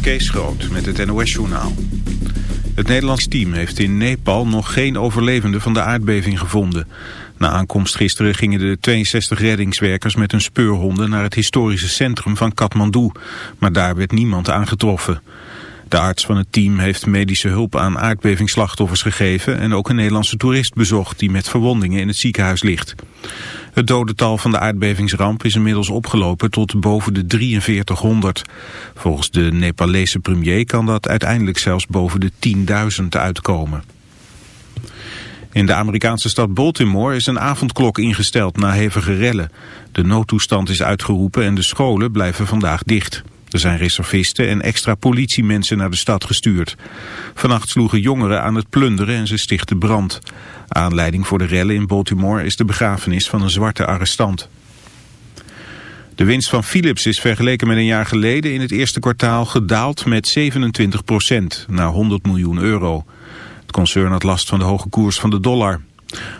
Kees Groot met het NOS-journaal. Het Nederlands team heeft in Nepal nog geen overlevenden van de aardbeving gevonden. Na aankomst gisteren gingen de 62 reddingswerkers met hun speurhonden naar het historische centrum van Kathmandu. Maar daar werd niemand aangetroffen. De arts van het team heeft medische hulp aan aardbevingsslachtoffers gegeven... en ook een Nederlandse toerist bezocht die met verwondingen in het ziekenhuis ligt. Het dodental van de aardbevingsramp is inmiddels opgelopen tot boven de 4300. Volgens de Nepalese premier kan dat uiteindelijk zelfs boven de 10.000 uitkomen. In de Amerikaanse stad Baltimore is een avondklok ingesteld na hevige rellen. De noodtoestand is uitgeroepen en de scholen blijven vandaag dicht. Er zijn reservisten en extra politiemensen naar de stad gestuurd. Vannacht sloegen jongeren aan het plunderen en ze stichten brand. Aanleiding voor de rellen in Baltimore is de begrafenis van een zwarte arrestant. De winst van Philips is vergeleken met een jaar geleden in het eerste kwartaal gedaald met 27% naar 100 miljoen euro. Het concern had last van de hoge koers van de dollar.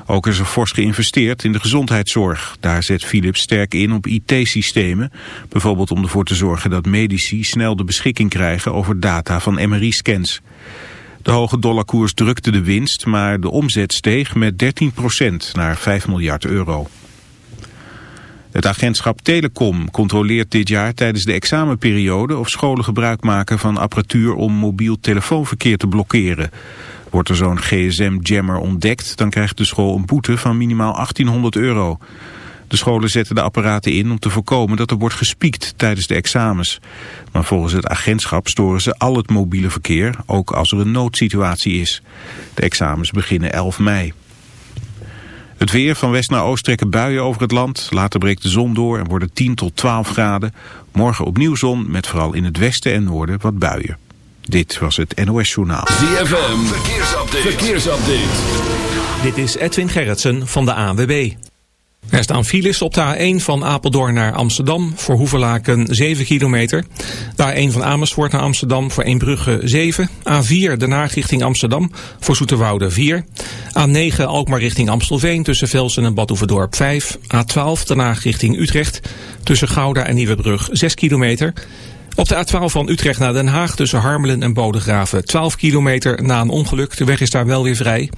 Ook is er fors geïnvesteerd in de gezondheidszorg. Daar zet Philips sterk in op IT-systemen. Bijvoorbeeld om ervoor te zorgen dat medici snel de beschikking krijgen over data van MRI-scans. De hoge dollarkoers drukte de winst, maar de omzet steeg met 13% naar 5 miljard euro. Het agentschap Telecom controleert dit jaar tijdens de examenperiode of scholen gebruik maken van apparatuur om mobiel telefoonverkeer te blokkeren. Wordt er zo'n gsm-jammer ontdekt, dan krijgt de school een boete van minimaal 1800 euro. De scholen zetten de apparaten in om te voorkomen dat er wordt gespiekt tijdens de examens. Maar volgens het agentschap storen ze al het mobiele verkeer, ook als er een noodsituatie is. De examens beginnen 11 mei. Het weer van west naar oost trekken buien over het land. Later breekt de zon door en worden 10 tot 12 graden. Morgen opnieuw zon met vooral in het westen en noorden wat buien. Dit was het NOS Journaal. ZFM, verkeersupdate. verkeersupdate. Dit is Edwin Gerritsen van de ANWB. Er staan files op de A1 van Apeldoorn naar Amsterdam voor Hoevelaken 7 kilometer. De A1 van Amersfoort naar Amsterdam voor Eembrugge 7. A4 de Haag richting Amsterdam voor Zoeterwoude 4. A9 Alkmaar richting Amstelveen tussen Velsen en Badhoevedorp 5. A12 de Haag richting Utrecht tussen Gouda en Nieuwebrug 6 kilometer. Op de A12 van Utrecht naar Den Haag tussen Harmelen en Bodegraven 12 kilometer na een ongeluk. De weg is daar wel weer vrij.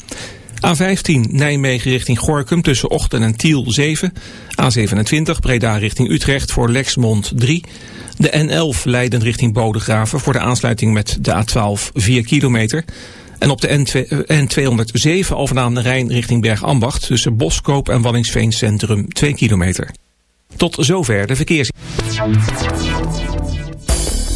A15 Nijmegen richting Gorkum tussen Ochten en Tiel 7. A27 Breda richting Utrecht voor Lexmond 3. De N11 Leiden richting Bodegraven voor de aansluiting met de A12 4 kilometer. En op de N207 Alphen de Rijn richting Bergambacht tussen Boskoop en Wallingsveen Centrum 2 kilometer. Tot zover de verkeers.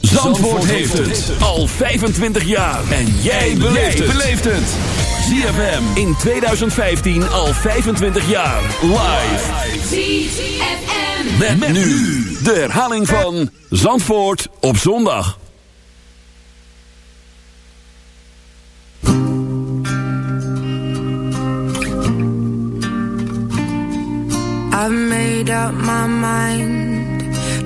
Zandvoort heeft het al 25 jaar. En jij beleeft het. ZFM in 2015 al 25 jaar. Live. ZFM. Met, met nu de herhaling van Zandvoort op zondag. I've made up my mind.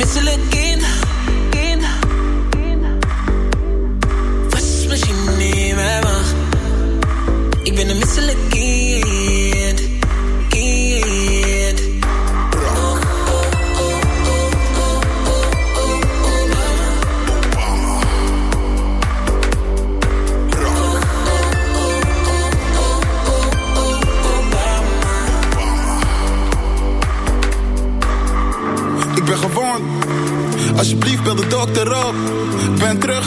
miss you looking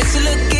miss you looking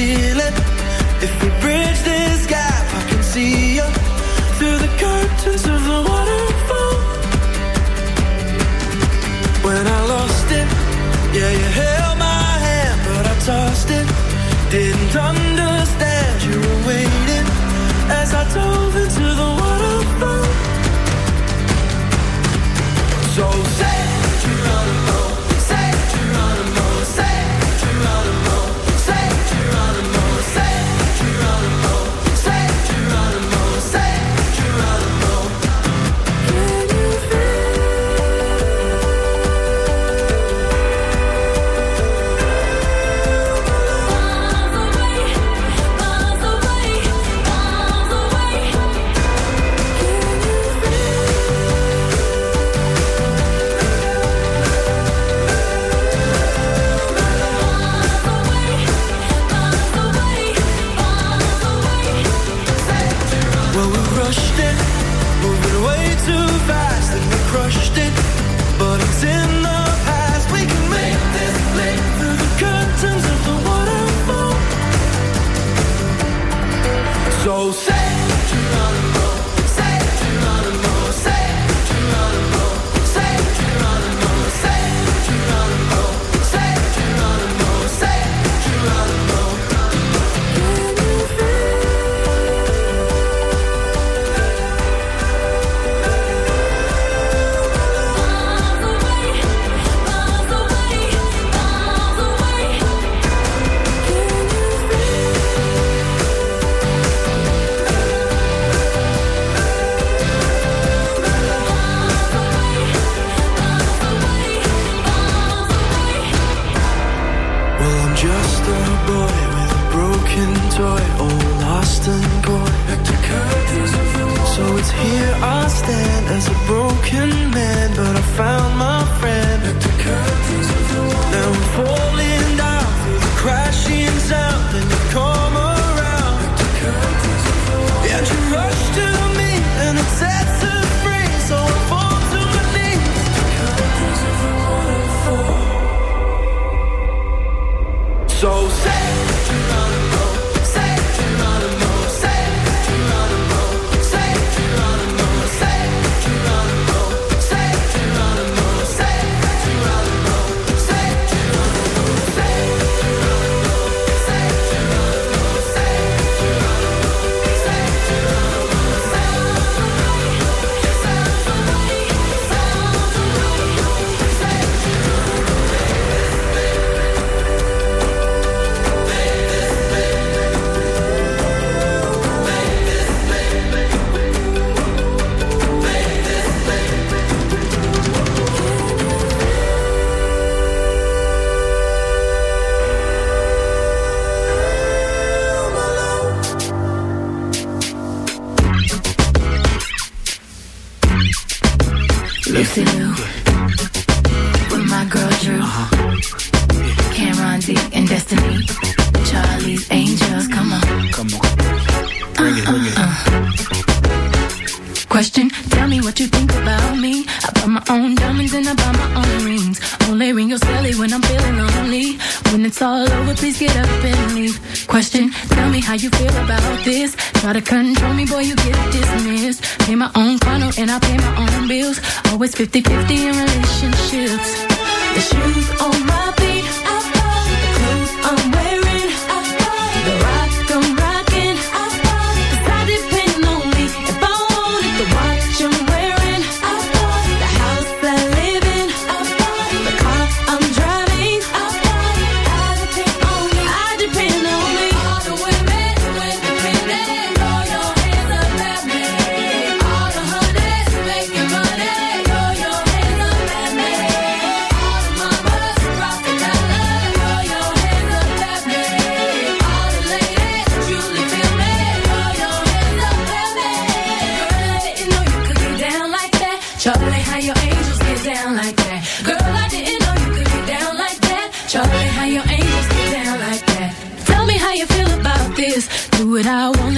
steal it. If we bridge this gap, I can see you through the curtains of the waterfall. When I lost it, yeah, you held my hand, but I tossed it. Didn't understand question. Tell me how you feel about this. Try to control me, boy, you get dismissed. Pay my own funnel and I pay my own bills. Always 50 50 in relationships. The shoes on my feet, I follow the clothes on my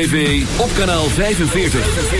TV, op kanaal 45.